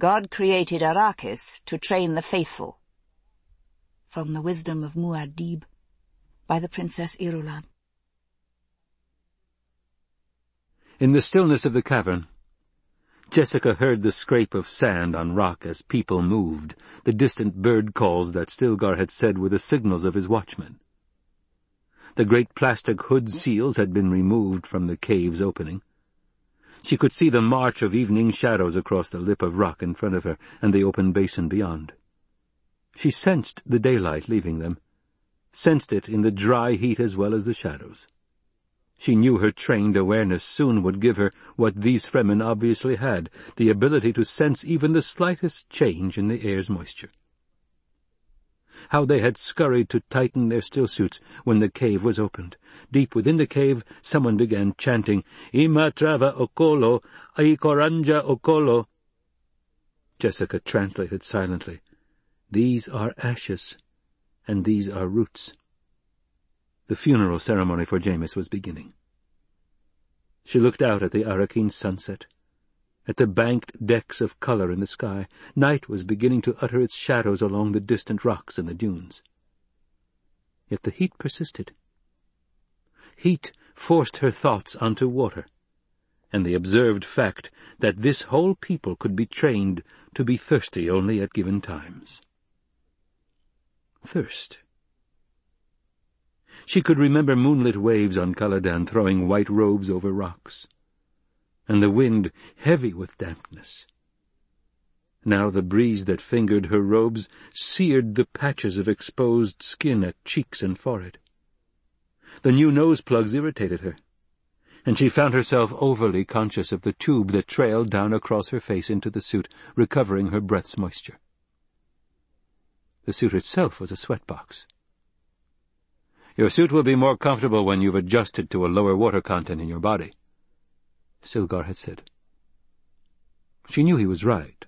God created Arrakis to train the faithful. From the Wisdom of Muad'Dib, by the Princess Irulan. In the stillness of the cavern, Jessica heard the scrape of sand on rock as people moved, the distant bird calls that Stilgar had said were the signals of his watchmen. The great plastic hood seals had been removed from the cave's opening. She could see the march of evening shadows across the lip of rock in front of her and the open basin beyond. She sensed the daylight leaving them, sensed it in the dry heat as well as the shadows. She knew her trained awareness soon would give her what these Fremen obviously had, the ability to sense even the slightest change in the air's moisture. How they had scurried to tighten their stillsuits when the cave was opened. Deep within the cave, someone began chanting, Ima trava okolo, aikoranja okolo. Jessica translated silently. These are ashes, and these are roots. The funeral ceremony for Jamis was beginning. She looked out at the Arrakeen sunset, at the banked decks of colour in the sky. Night was beginning to utter its shadows along the distant rocks and the dunes. Yet the heat persisted. Heat forced her thoughts onto water, and the observed fact that this whole people could be trained to be thirsty only at given times. Thirst. She could remember moonlit waves on Caladan throwing white robes over rocks, and the wind heavy with dampness. Now the breeze that fingered her robes seared the patches of exposed skin at cheeks and forehead. The new nose plugs irritated her, and she found herself overly conscious of the tube that trailed down across her face into the suit, recovering her breath's moisture. The suit itself was a sweatbox. Your suit will be more comfortable when you've adjusted to a lower water content in your body, Stilgar had said. She knew he was right,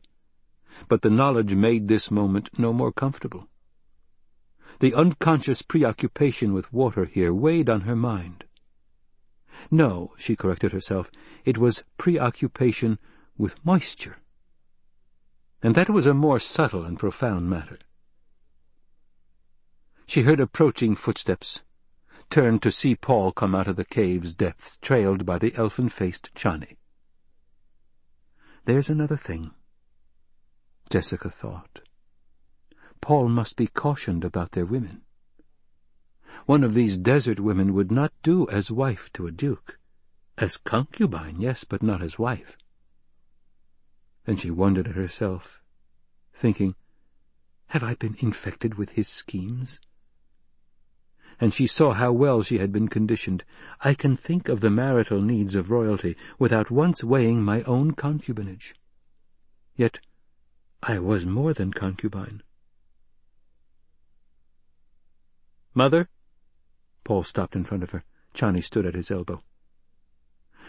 but the knowledge made this moment no more comfortable. The unconscious preoccupation with water here weighed on her mind. No, she corrected herself, it was preoccupation with moisture. And that was a more subtle and profound matter. She heard approaching footsteps, turned to see Paul come out of the cave's depths, trailed by the elfin-faced Chani. There's another thing, Jessica thought. Paul must be cautioned about their women. One of these desert women would not do as wife to a duke. As concubine, yes, but not as wife. Then she wondered at herself, thinking, Have I been infected with his schemes? And she saw how well she had been conditioned. I can think of the marital needs of royalty without once weighing my own concubinage. Yet I was more than concubine. Mother? Paul stopped in front of her. Chani stood at his elbow.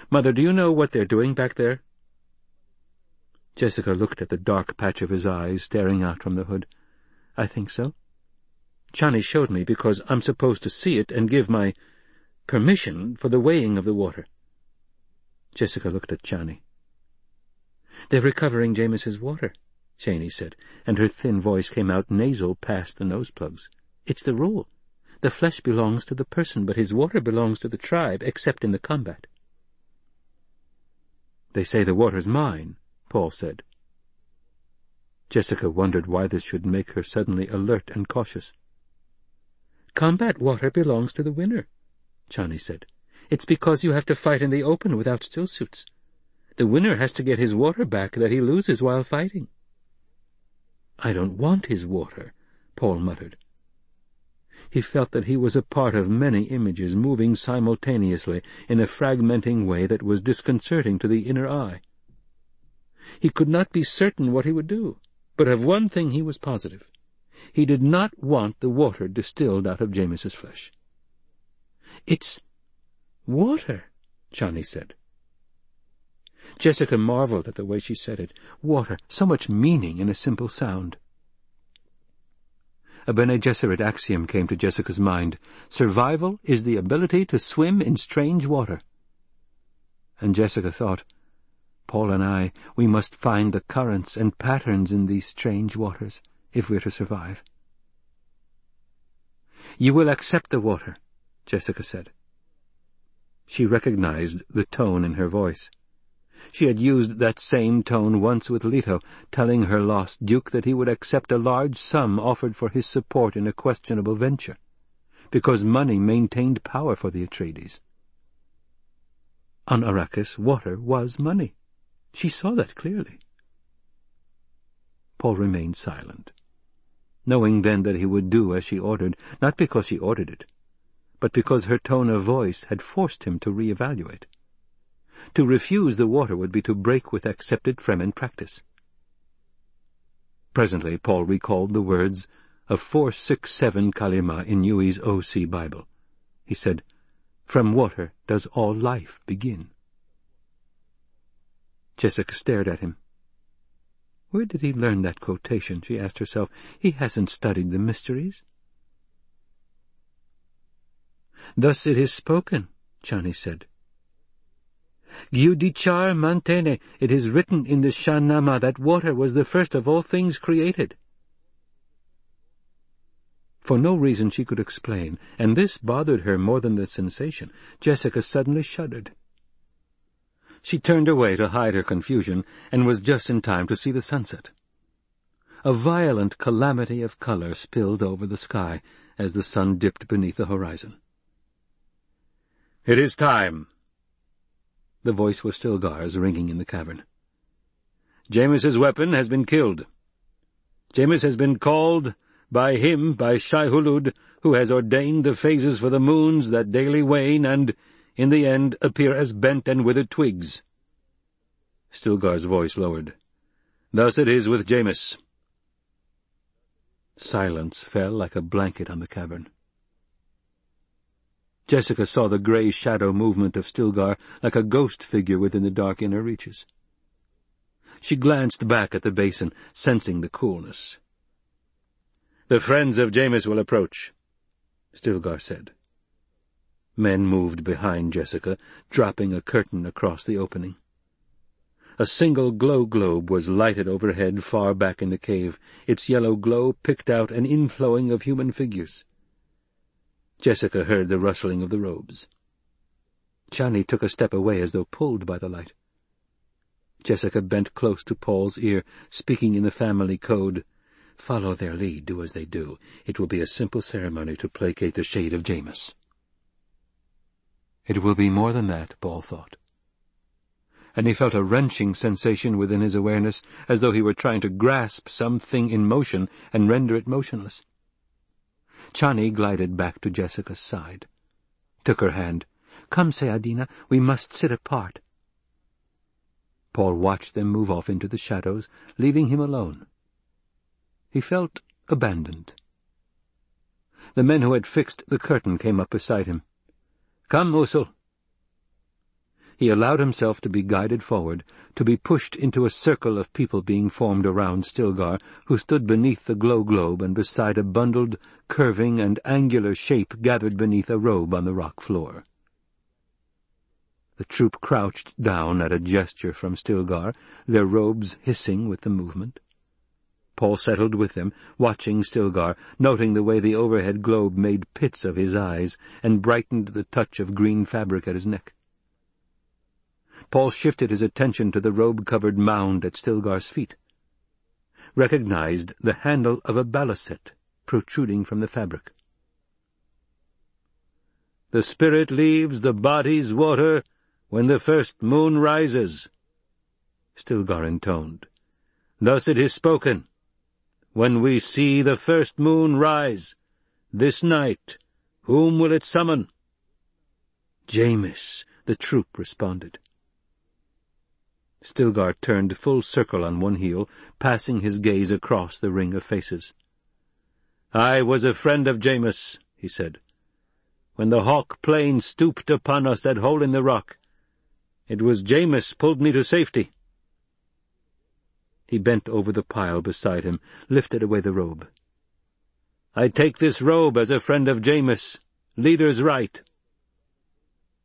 Mother, do you know what they're doing back there? Jessica looked at the dark patch of his eyes staring out from the hood. I think so. Chani showed me because I'm supposed to see it and give my permission for the weighing of the water. Jessica looked at Chani. They're recovering Jamis's water, Chani said, and her thin voice came out nasal past the nose plugs. It's the rule. The flesh belongs to the person, but his water belongs to the tribe, except in the combat. They say the water's mine, Paul said. Jessica wondered why this should make her suddenly alert and cautious. Combat water belongs to the winner, Chani said. It's because you have to fight in the open without stillsuits. The winner has to get his water back that he loses while fighting. I don't want his water, Paul muttered. He felt that he was a part of many images moving simultaneously in a fragmenting way that was disconcerting to the inner eye. He could not be certain what he would do, but of one thing he was positive. He did not want the water distilled out of Jamis's flesh. It's water, Chani said. Jessica marveled at the way she said it. Water, so much meaning in a simple sound. A Bene Gesserit axiom came to Jessica's mind. Survival is the ability to swim in strange water. And Jessica thought, Paul and I, we must find the currents and patterns in these strange waters, if we're to survive. You will accept the water, Jessica said. She recognized the tone in her voice. She had used that same tone once with Leto, telling her lost duke that he would accept a large sum offered for his support in a questionable venture, because money maintained power for the Atreides. On Arrakis, water was money. She saw that clearly. Paul remained silent, knowing then that he would do as she ordered, not because she ordered it, but because her tone of voice had forced him to re-evaluate. To refuse the water would be to break with accepted Fremen practice. Presently Paul recalled the words of 467 Kalima in Yui's O.C. Bible. He said, From water does all life begin. Jessica stared at him. Where did he learn that quotation, she asked herself. He hasn't studied the mysteries. Thus it is spoken, Chani said. Giudichar mantene, it is written in the Shahnameh that water was the first of all things created. For no reason she could explain, and this bothered her more than the sensation, Jessica suddenly shuddered. She turned away to hide her confusion, and was just in time to see the sunset. A violent calamity of color spilled over the sky as the sun dipped beneath the horizon. "'It is time,' The voice was Stilgar's ringing in the cavern. Jamis's weapon has been killed. Jamis has been called by him, by Shai-Hulud, who has ordained the phases for the moons that daily wane and, in the end, appear as bent and withered twigs. Stilgar's voice lowered. Thus it is with Jamis. Silence fell like a blanket on the cavern. Jessica saw the grey shadow movement of Stilgar like a ghost figure within the dark inner reaches. She glanced back at the basin, sensing the coolness. "'The friends of Jamis will approach,' Stilgar said. Men moved behind Jessica, dropping a curtain across the opening. A single glow globe was lighted overhead far back in the cave. Its yellow glow picked out an inflowing of human figures. Jessica heard the rustling of the robes. Chani took a step away as though pulled by the light. Jessica bent close to Paul's ear, speaking in the family code. Follow their lead, do as they do. It will be a simple ceremony to placate the shade of Jamis. It will be more than that, Paul thought. And he felt a wrenching sensation within his awareness, as though he were trying to grasp something in motion and render it motionless. Chani glided back to Jessica's side, took her hand. "'Come, Sayyadina, we must sit apart.' Paul watched them move off into the shadows, leaving him alone. He felt abandoned. The men who had fixed the curtain came up beside him. "'Come, Usul.' He allowed himself to be guided forward, to be pushed into a circle of people being formed around Stilgar, who stood beneath the glow globe and beside a bundled, curving, and angular shape gathered beneath a robe on the rock floor. The troop crouched down at a gesture from Stilgar, their robes hissing with the movement. Paul settled with them, watching Stilgar, noting the way the overhead globe made pits of his eyes and brightened the touch of green fabric at his neck. Paul shifted his attention to the robe-covered mound at Stilgar's feet, recognized the handle of a baliset protruding from the fabric. The spirit leaves the body's water when the first moon rises, Stilgar intoned. Thus it is spoken. When we see the first moon rise, this night, whom will it summon? Jamis, the troop responded. Stilgar turned full circle on one heel, passing his gaze across the ring of faces. "I was a friend of Jamis," he said. "When the Hawk plane stooped upon us at Hole in the Rock, it was Jamis pulled me to safety." He bent over the pile beside him, lifted away the robe. "I take this robe as a friend of Jamis. Leader's right."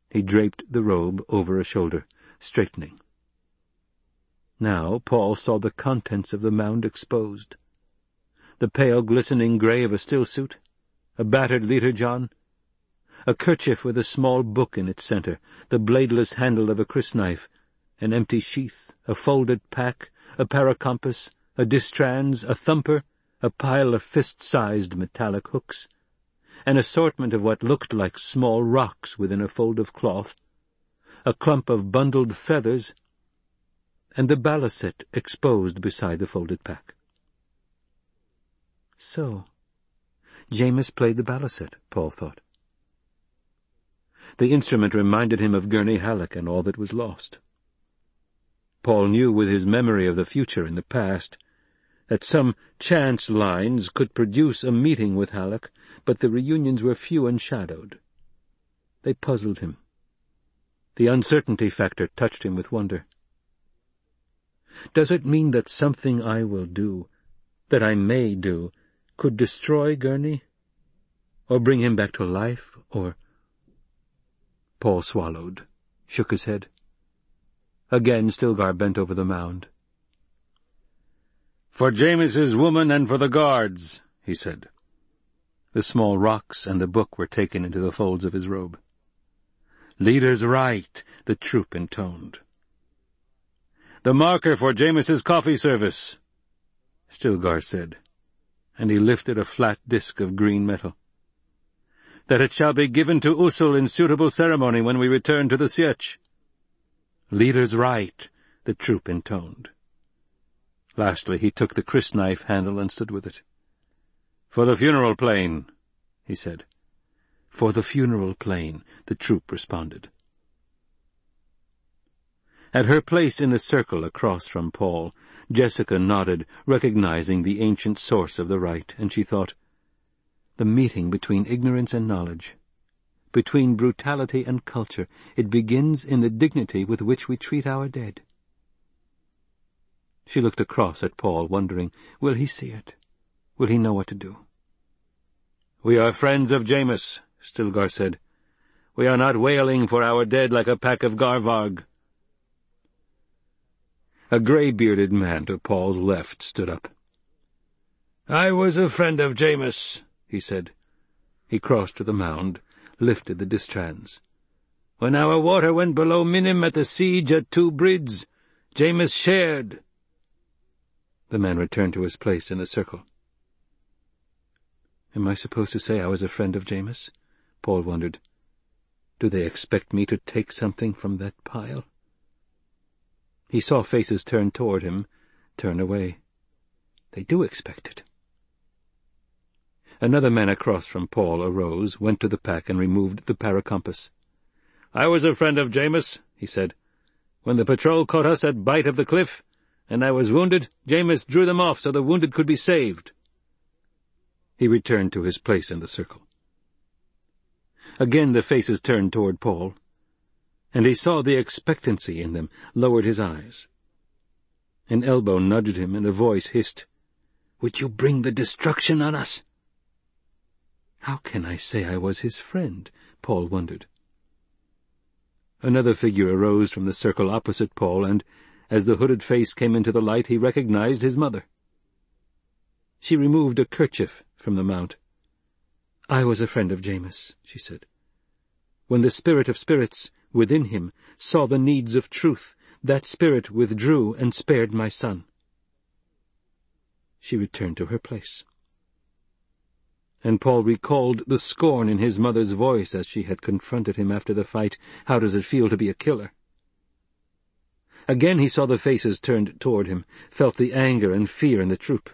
He draped the robe over a shoulder, straightening. Now Paul saw the contents of the mound exposed. The pale glistening grey of a still suit, a battered literjon, a kerchief with a small book in its centre, the bladeless handle of a crysknife, an empty sheath, a folded pack, a paracompass, a distrans, a thumper, a pile of fist-sized metallic hooks, an assortment of what looked like small rocks within a fold of cloth, a clump of bundled feathers, and the baliset exposed beside the folded pack. So, Jamis played the baliset, Paul thought. The instrument reminded him of Gurney Halleck and all that was lost. Paul knew with his memory of the future in the past that some chance lines could produce a meeting with Halleck, but the reunions were few and shadowed. They puzzled him. The uncertainty factor touched him with wonder. Does it mean that something I will do, that I may do, could destroy Gurney? Or bring him back to life, or... Paul swallowed, shook his head. Again Stilgar bent over the mound. For Jamis's woman and for the guards, he said. The small rocks and the book were taken into the folds of his robe. Leader's right, the troop intoned. The marker for Jamis's coffee service, Stilgar said, and he lifted a flat disk of green metal. That it shall be given to Usul in suitable ceremony when we return to the Sietch. Leader's right, the troop intoned. Lastly, he took the crysknife handle and stood with it. For the funeral plain, he said. For the funeral plain, the troop responded. At her place in the circle across from Paul, Jessica nodded, recognizing the ancient source of the rite, and she thought, The meeting between ignorance and knowledge, between brutality and culture, it begins in the dignity with which we treat our dead. She looked across at Paul, wondering, will he see it? Will he know what to do? We are friends of Jamis, Stilgar said. We are not wailing for our dead like a pack of Garvarg. A grey-bearded man to Paul's left stood up. I was a friend of Jamis, he said. He crossed to the mound, lifted the distrans. When our water went below Minim at the siege at Two Birds, Jamis shared. The man returned to his place in the circle. Am I supposed to say I was a friend of Jamis? Paul wondered. Do they expect me to take something from that pile? He saw faces turn toward him, turn away. They do expect it. Another man across from Paul arose, went to the pack, and removed the paracompass. "'I was a friend of Jamis,' he said. "'When the patrol caught us at Bight of the Cliff, and I was wounded, Jamis drew them off so the wounded could be saved.' He returned to his place in the circle. Again the faces turned toward Paul, and he saw the expectancy in them, lowered his eyes. An elbow nudged him, and a voice hissed, "'Would you bring the destruction on us?' How can I say I was his friend? Paul wondered. Another figure arose from the circle opposite Paul, and, as the hooded face came into the light, he recognized his mother. She removed a kerchief from the mount. I was a friend of Jamis, she said. When the spirit of spirits within him saw the needs of truth, that spirit withdrew and spared my son. She returned to her place and Paul recalled the scorn in his mother's voice as she had confronted him after the fight. How does it feel to be a killer? Again he saw the faces turned toward him, felt the anger and fear in the troop.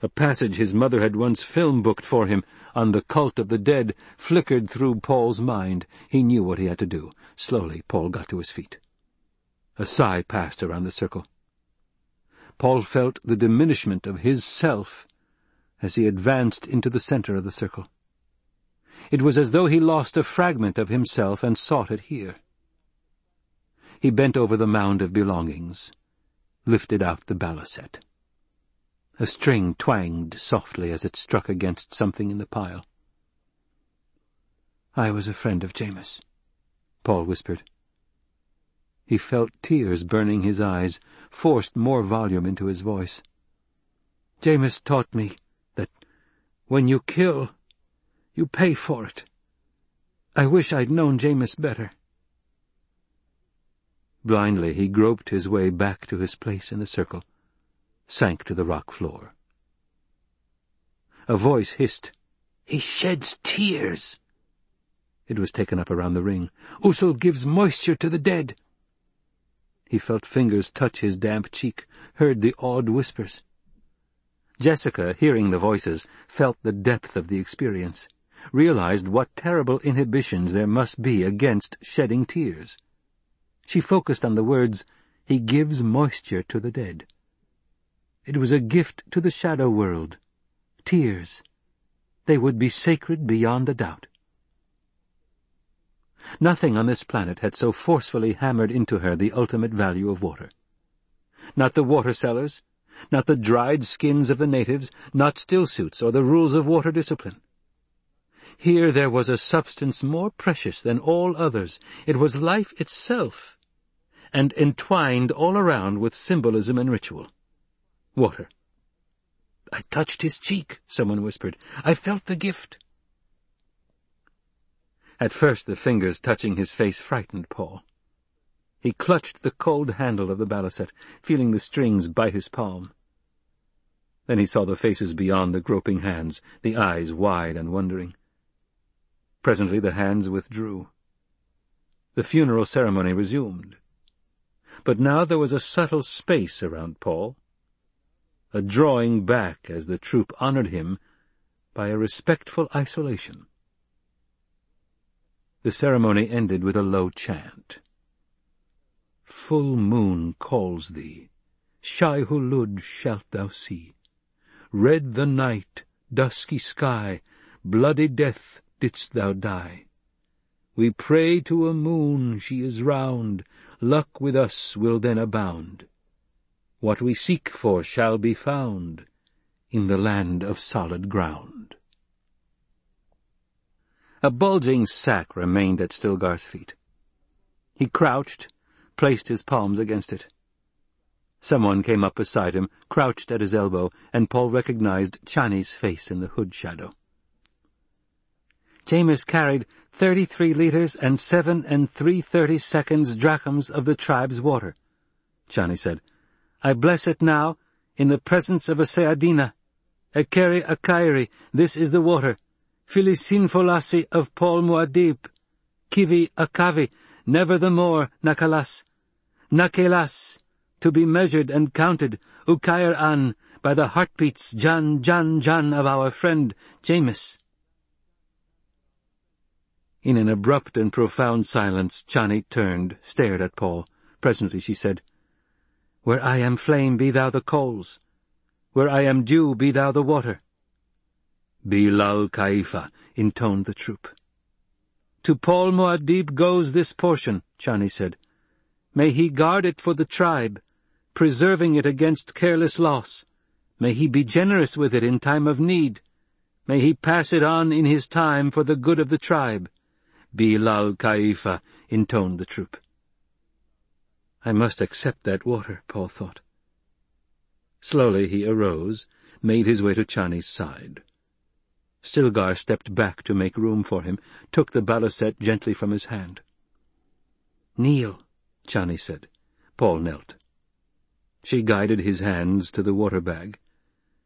A passage his mother had once film-booked for him on the cult of the dead flickered through Paul's mind. He knew what he had to do. Slowly, Paul got to his feet. A sigh passed around the circle. Paul felt the diminishment of his self as he advanced into the center of the circle. It was as though he lost a fragment of himself and sought it here. He bent over the mound of belongings, lifted out the baliset. A string twanged softly as it struck against something in the pile. I was a friend of Jamis, Paul whispered. He felt tears burning his eyes, forced more volume into his voice. Jamis taught me when you kill, you pay for it. I wish I'd known Jamis better. Blindly he groped his way back to his place in the circle, sank to the rock floor. A voice hissed, He sheds tears! It was taken up around the ring. Usul gives moisture to the dead. He felt fingers touch his damp cheek, heard the awed whispers. Jessica, hearing the voices, felt the depth of the experience, realized what terrible inhibitions there must be against shedding tears. She focused on the words, He gives moisture to the dead. It was a gift to the shadow world. Tears. They would be sacred beyond a doubt. Nothing on this planet had so forcefully hammered into her the ultimate value of water. Not the water sellers, not the dried skins of the natives, not still suits or the rules of water discipline. Here there was a substance more precious than all others. It was life itself, and entwined all around with symbolism and ritual. Water. I touched his cheek, someone whispered. I felt the gift. At first the fingers touching his face frightened Paul. He clutched the cold handle of the baliset, feeling the strings bite his palm. Then he saw the faces beyond the groping hands, the eyes wide and wondering. Presently the hands withdrew. The funeral ceremony resumed. But now there was a subtle space around Paul, a drawing back as the troop honored him by a respectful isolation. The ceremony ended with a low chant. Full moon calls thee, Shai Hulud shalt thou see. Red the night, dusky sky, bloody death didst thou die. We pray to a moon, she is round, luck with us will then abound. What we seek for shall be found in the land of solid ground. A bulging sack remained at Stilgar's feet. He crouched, placed his palms against it. Someone came up beside him, crouched at his elbow, and Paul recognized Chani's face in the hood shadow. Jamis carried thirty-three litres and seven and three-thirty seconds drachms of the tribe's water, Chani said. I bless it now, in the presence of a Sayyadina. Ekeri Akairi, this is the water. Filisinfolasi of Paul Muad'Dib, Kivi Akavi, never the more, Nakalas. Nakelas, to be measured and counted, Ukair An, by the heartbeats Jan Jan Jan of our friend Jamis. In an abrupt and profound silence, Chani turned, stared at Paul. Presently she said, Where I am flame, be thou the coals. Where I am dew, be thou the water. Bilal Kaifa, intoned the troop. To Paul Muad'Dib goes this portion, Chani said. May he guard it for the tribe, preserving it against careless loss. May he be generous with it in time of need. May he pass it on in his time for the good of the tribe. Bilal Kaifa, intoned the troop. I must accept that water, Paul thought. Slowly he arose, made his way to Chani's side. Stilgar stepped back to make room for him, took the baliset gently from his hand. Kneel, Chani said. Paul knelt. She guided his hands to the water bag,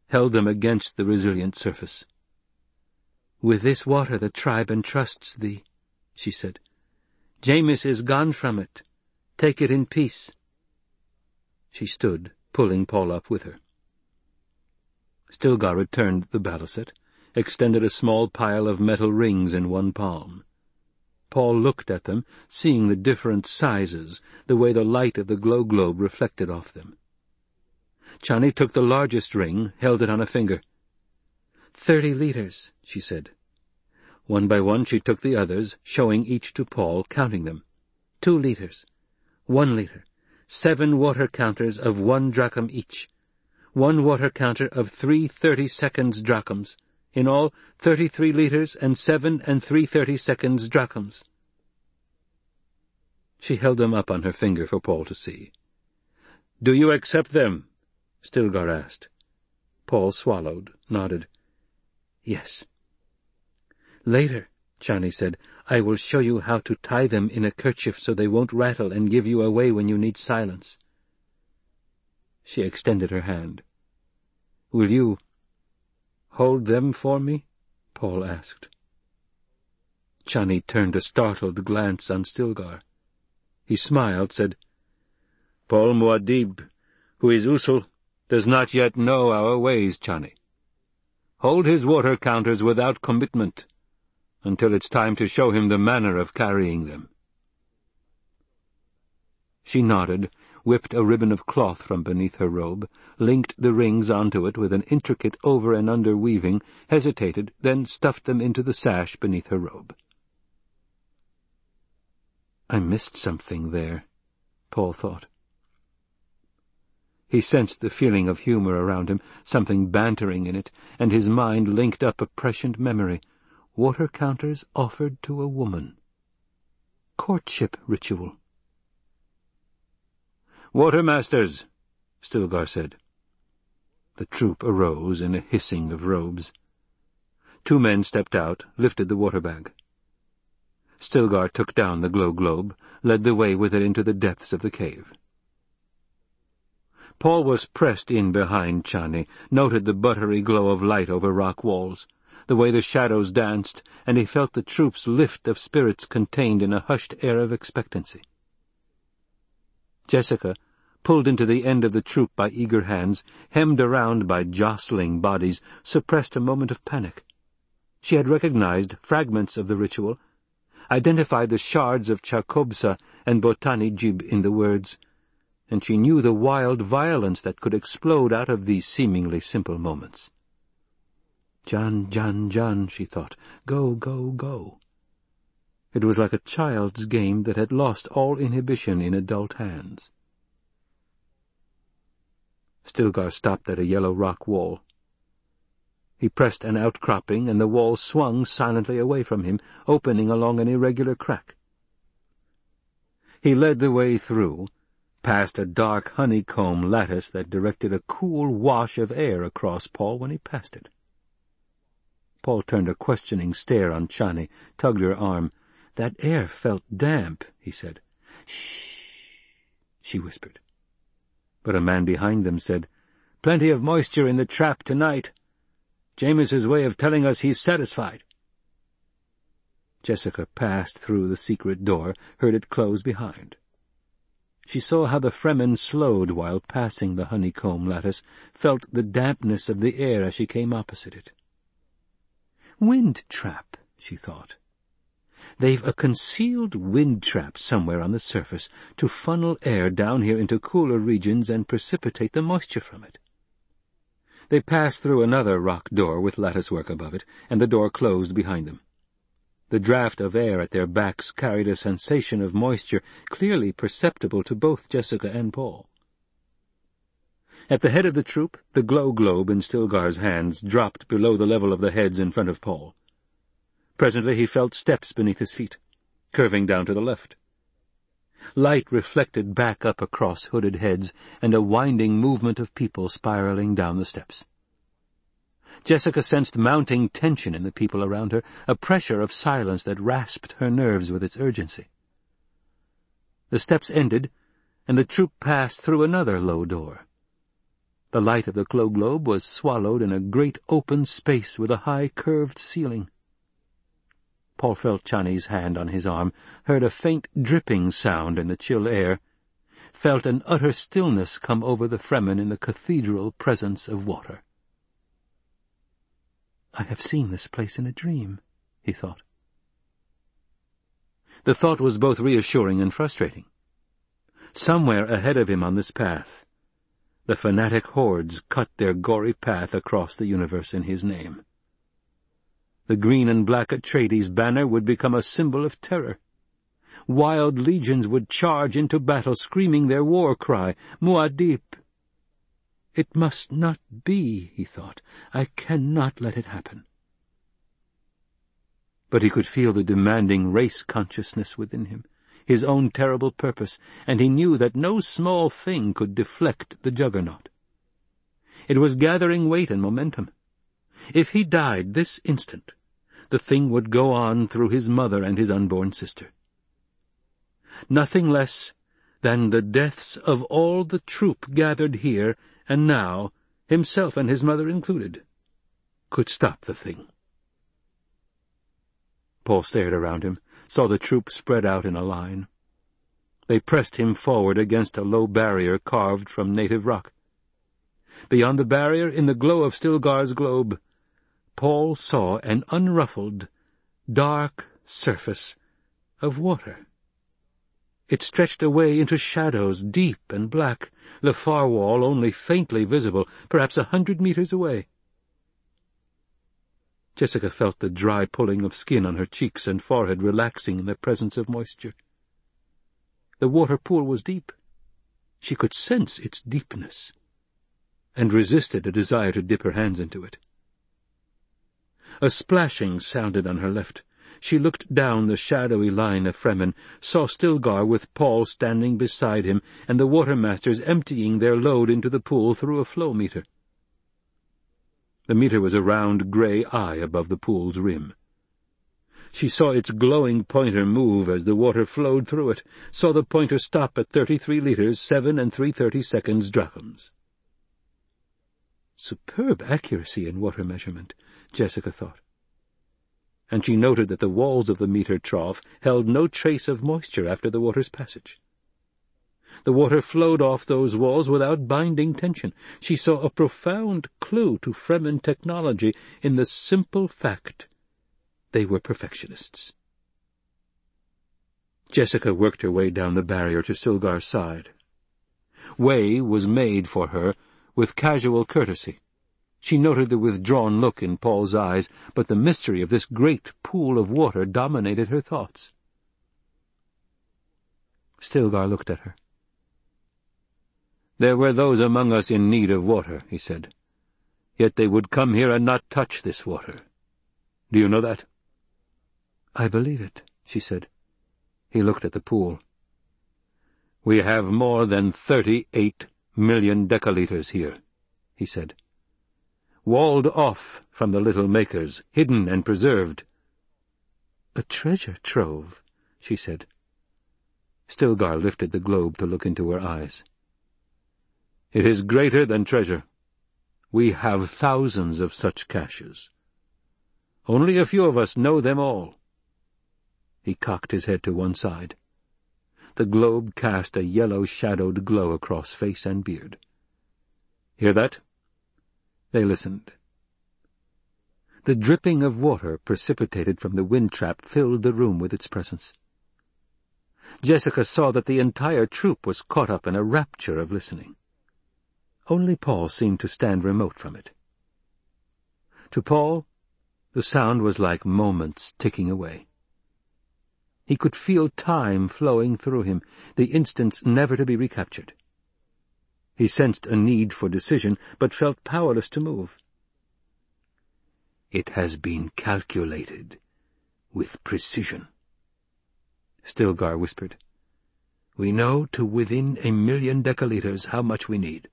held them against the resilient surface. With this water the tribe entrusts thee, she said. Jamis is gone from it. Take it in peace. She stood, pulling Paul up with her. Stilgar returned the baliset, extended a small pile of metal rings in one palm. Paul looked at them, seeing the different sizes, the way the light of the glow globe reflected off them. Chani took the largest ring, held it on a finger. Thirty liters, she said. One by one she took the others, showing each to Paul, counting them. Two liters. One liter. Seven water counters of one drachm each. One water counter of three thirty seconds drachms. In all, thirty-three litres and seven and three thirty seconds drachms. She held them up on her finger for Paul to see. "'Do you accept them?' Stilgar asked. Paul swallowed, nodded. "'Yes.' "'Later,' Chani said, "'I will show you how to tie them in a kerchief so they won't rattle and give you away when you need silence.' She extended her hand. "'Will you hold them for me?' Paul asked. Chani turned a startled glance on Stilgar. He smiled, said, Paul Muad'Dib, who is Usul, does not yet know our ways, Chani. Hold his water counters without commitment until it's time to show him the manner of carrying them. She nodded, whipped a ribbon of cloth from beneath her robe, linked the rings onto it with an intricate over and under weaving, hesitated, then stuffed them into the sash beneath her robe. I missed something there, Paul thought. He sensed the feeling of humor around him, something bantering in it, and his mind linked up a prescient memory. Water counters offered to a woman. Courtship ritual. Watermasters, Stilgar said. The troop arose in a hissing of robes. Two men stepped out, lifted the water bag. Stilgar took down the glow globe, led the way with it into the depths of the cave. Paul was pressed in behind Chani, noted the buttery glow of light over rock walls, the way the shadows danced, and he felt the troop's lift of spirits contained in a hushed air of expectancy. Jessica, pulled into the end of the troop by eager hands, hemmed around by jostling bodies, suppressed a moment of panic. She had recognized fragments of the ritual, identified the shards of Chakobsa and Bhotani Jib in the words, and she knew the wild violence that could explode out of these seemingly simple moments. Jan, Jan, Jan, she thought, go, go, go. It was like a child's game that had lost all inhibition in adult hands. Stilgar stopped at a yellow rock wall. He pressed an outcropping, and the wall swung silently away from him, opening along an irregular crack. He led the way through, past a dark honeycomb lattice that directed a cool wash of air across Paul when he passed it. Paul turned a questioning stare on Chani, tugged her arm. "'That air felt damp,' he said. "'Shh!' she whispered but a man behind them said, Plenty of moisture in the trap tonight. Jamis's way of telling us he's satisfied. Jessica passed through the secret door, heard it close behind. She saw how the Fremen slowed while passing the honeycomb lattice, felt the dampness of the air as she came opposite it. Wind trap, she thought. They've a concealed wind trap somewhere on the surface to funnel air down here into cooler regions and precipitate the moisture from it. They passed through another rock door with latticework above it, and the door closed behind them. The draught of air at their backs carried a sensation of moisture clearly perceptible to both Jessica and Paul. At the head of the troop, the glow globe in Stilgar's hands dropped below the level of the heads in front of Paul. Presently he felt steps beneath his feet, curving down to the left. Light reflected back up across hooded heads, and a winding movement of people spiraling down the steps. Jessica sensed mounting tension in the people around her, a pressure of silence that rasped her nerves with its urgency. The steps ended, and the troop passed through another low door. The light of the glow globe was swallowed in a great open space with a high curved ceiling. Paul felt Chani's hand on his arm, heard a faint dripping sound in the chill air, felt an utter stillness come over the Fremen in the cathedral presence of water. I have seen this place in a dream, he thought. The thought was both reassuring and frustrating. Somewhere ahead of him on this path, the fanatic hordes cut their gory path across the universe in his name the green and black Atreides banner would become a symbol of terror. Wild legions would charge into battle, screaming their war cry, Muad'Dib. It must not be, he thought. I cannot let it happen. But he could feel the demanding race consciousness within him. his own terrible purpose, and he knew that no small thing could deflect the juggernaut. It was gathering weight and momentum. If he died this instant, the thing would go on through his mother and his unborn sister. Nothing less than the deaths of all the troop gathered here and now, himself and his mother included, could stop the thing. Paul stared around him, saw the troop spread out in a line. They pressed him forward against a low barrier carved from native rock. Beyond the barrier, in the glow of Stilgar's globe, Paul saw an unruffled, dark surface of water. It stretched away into shadows, deep and black, the far wall only faintly visible, perhaps a hundred meters away. Jessica felt the dry pulling of skin on her cheeks and forehead relaxing in the presence of moisture. The water pool was deep. She could sense its deepness, and resisted a desire to dip her hands into it. A splashing sounded on her left. She looked down the shadowy line of Fremen, saw Stilgar with Paul standing beside him, and the watermasters emptying their load into the pool through a flow meter. The meter was a round grey eye above the pool's rim. She saw its glowing pointer move as the water flowed through it, saw the pointer stop at thirty-three litres, seven and three-thirty seconds drachms. Superb accuracy in water measurement, Jessica thought. And she noted that the walls of the meter trough held no trace of moisture after the water's passage. The water flowed off those walls without binding tension. She saw a profound clue to Fremen technology in the simple fact they were perfectionists. Jessica worked her way down the barrier to Stilgar's side. Way was made for her with casual courtesy. She noted the withdrawn look in Paul's eyes, but the mystery of this great pool of water dominated her thoughts. Stilgar looked at her. There were those among us in need of water, he said. Yet they would come here and not touch this water. Do you know that? I believe it, she said. He looked at the pool. We have more than thirty-eight million decaliters here, he said. Walled off from the little makers, hidden and preserved. A treasure trove, she said. Stilgar lifted the globe to look into her eyes. It is greater than treasure. We have thousands of such caches. Only a few of us know them all. He cocked his head to one side. The globe cast a yellow-shadowed glow across face and beard. Hear that? They listened. The dripping of water precipitated from the wind trap filled the room with its presence. Jessica saw that the entire troop was caught up in a rapture of listening. Only Paul seemed to stand remote from it. To Paul, the sound was like moments ticking away. He could feel time flowing through him, the instants never to be recaptured. He sensed a need for decision, but felt powerless to move. It has been calculated with precision. Stilgar whispered. We know to within a million decaliters how much we need.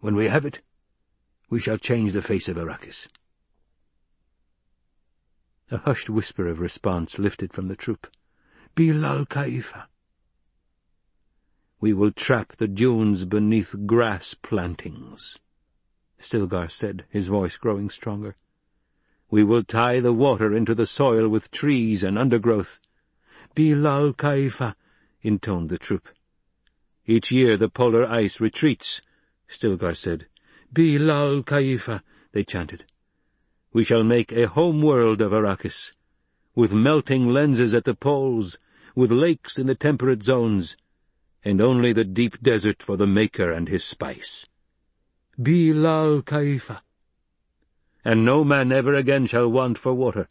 When we have it, we shall change the face of Arrakis. A hushed whisper of response lifted from the troop. Bilal Kaifa. We will trap the dunes beneath grass plantings, Stilgar said, his voice growing stronger. We will tie the water into the soil with trees and undergrowth. Bilal Kaifa, intoned the troop. Each year the polar ice retreats, Stilgar said. Bilal Kaifa, they chanted. We shall make a home world of Arrakis, with melting lenses at the poles, with lakes in the temperate zones, and only the deep desert for the Maker and his spice. Bilal Kaifa. And no man ever again shall want for water.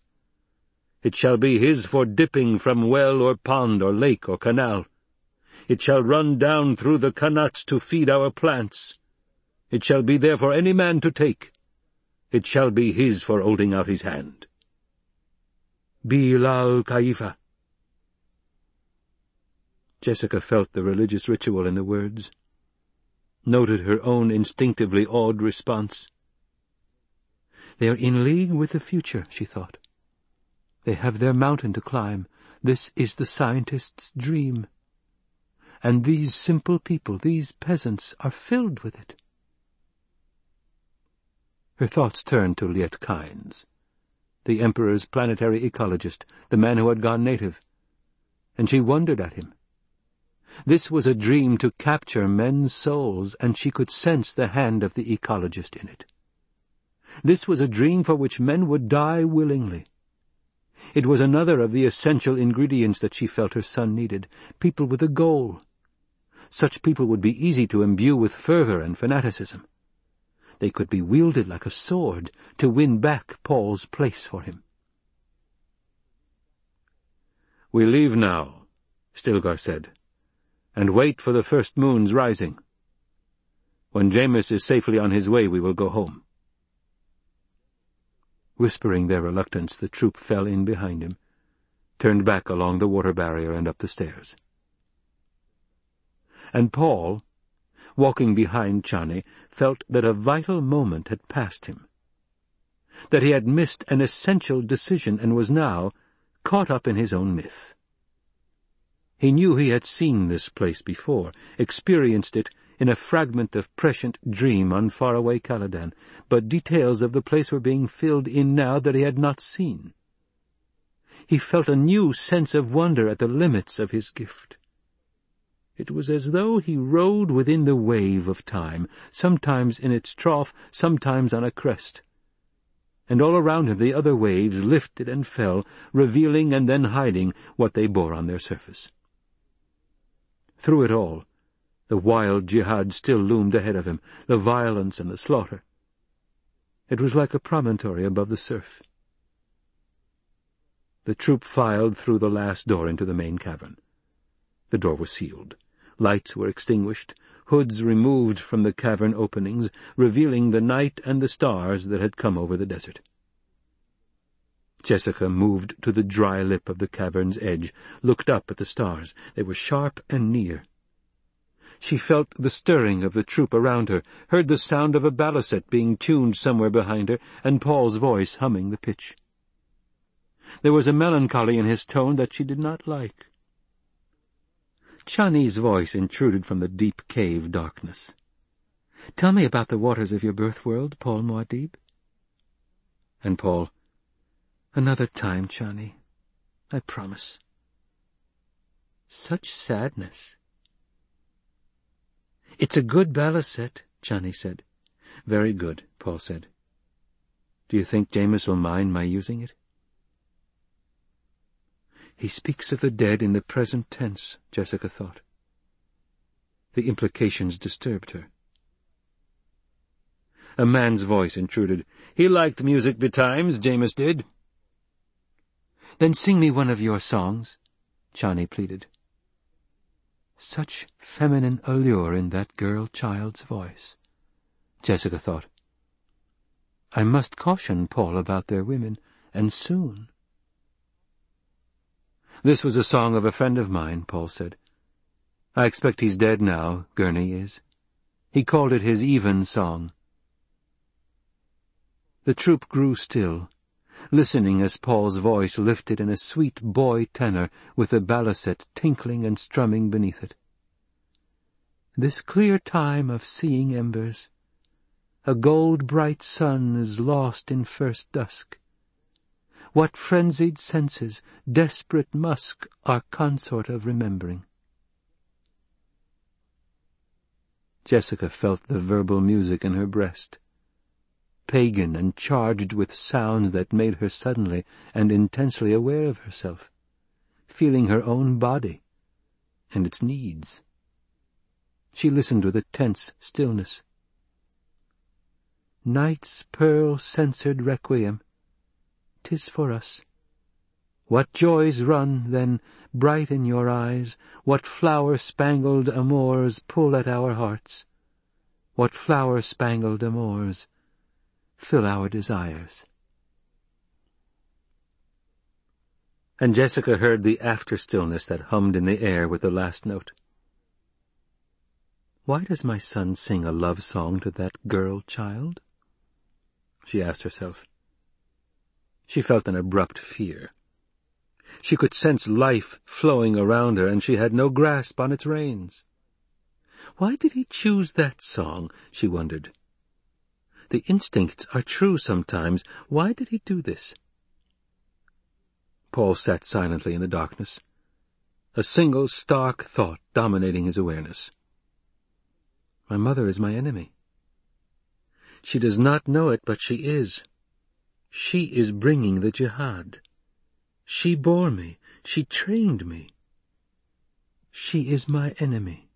It shall be his for dipping from well or pond or lake or canal. It shall run down through the qanats to feed our plants. It shall be there for any man to take. It shall be his for holding out his hand. Bilal Kaifa. Jessica felt the religious ritual in the words, noted her own instinctively awed response. They are in league with the future, she thought. They have their mountain to climb. This is the scientist's dream. And these simple people, these peasants, are filled with it. Her thoughts turned to Liet Kynes, the Emperor's planetary ecologist, the man who had gone native, and she wondered at him. This was a dream to capture men's souls, and she could sense the hand of the ecologist in it. This was a dream for which men would die willingly. It was another of the essential ingredients that she felt her son needed, people with a goal. Such people would be easy to imbue with fervor and fanaticism. They could be wielded like a sword to win back Paul's place for him. We leave now, Stilgar said, and wait for the first moon's rising. When Jamis is safely on his way, we will go home. Whispering their reluctance, the troop fell in behind him, turned back along the water barrier and up the stairs. And Paul, walking behind Chani, felt that a vital moment had passed him, that he had missed an essential decision and was now caught up in his own myth. He knew he had seen this place before, experienced it in a fragment of prescient dream on faraway Caladan, but details of the place were being filled in now that he had not seen. He felt a new sense of wonder at the limits of his gift. It was as though he rode within the wave of time, sometimes in its trough, sometimes on a crest. And all around him the other waves lifted and fell, revealing and then hiding what they bore on their surface. Through it all, the wild jihad still loomed ahead of him, the violence and the slaughter. It was like a promontory above the surf. The troop filed through the last door into the main cavern. The door was sealed. Lights were extinguished, hoods removed from the cavern openings, revealing the night and the stars that had come over the desert. Jessica moved to the dry lip of the cavern's edge, looked up at the stars. They were sharp and near. She felt the stirring of the troop around her, heard the sound of a baliset being tuned somewhere behind her, and Paul's voice humming the pitch. There was a melancholy in his tone that she did not like. Chani's voice intruded from the deep cave darkness. "'Tell me about the waters of your birth world, Paul Muad'Dib.' And Paul, "'Another time, Chani. I promise.' Such sadness. "'It's a good baliset,' Chani said. "'Very good,' Paul said. "'Do you think Jamis will mind my using it?' He speaks of the dead in the present tense, Jessica thought. The implications disturbed her. A man's voice intruded. He liked music betimes, Jamis did. Then sing me one of your songs, Chani pleaded. Such feminine allure in that girl-child's voice, Jessica thought. I must caution Paul about their women, and soon. This was a song of a friend of mine, Paul said. I expect he's dead now, Gurney is. He called it his even song. The troop grew still, listening as Paul's voice lifted in a sweet boy tenor with the baliset tinkling and strumming beneath it. This clear time of seeing embers, a gold-bright sun is lost in first dusk. What frenzied senses, desperate musk, are consort of remembering. Jessica felt the verbal music in her breast, pagan and charged with sounds that made her suddenly and intensely aware of herself, feeling her own body and its needs. She listened with a tense stillness. Night's pearl-censored requiem, 'tis for us. What joys run, then, bright in your eyes, what flower-spangled amours pull at our hearts, what flower-spangled amours fill our desires. and Jessica heard the after-stillness that hummed in the air with the last note. Why does my son sing a love song to that girl child? She asked herself. She felt an abrupt fear. She could sense life flowing around her, and she had no grasp on its reins. Why did he choose that song, she wondered. The instincts are true sometimes. Why did he do this? Paul sat silently in the darkness, a single stark thought dominating his awareness. My mother is my enemy. She does not know it, but she is. She is bringing the jihad. She bore me. She trained me. She is my enemy.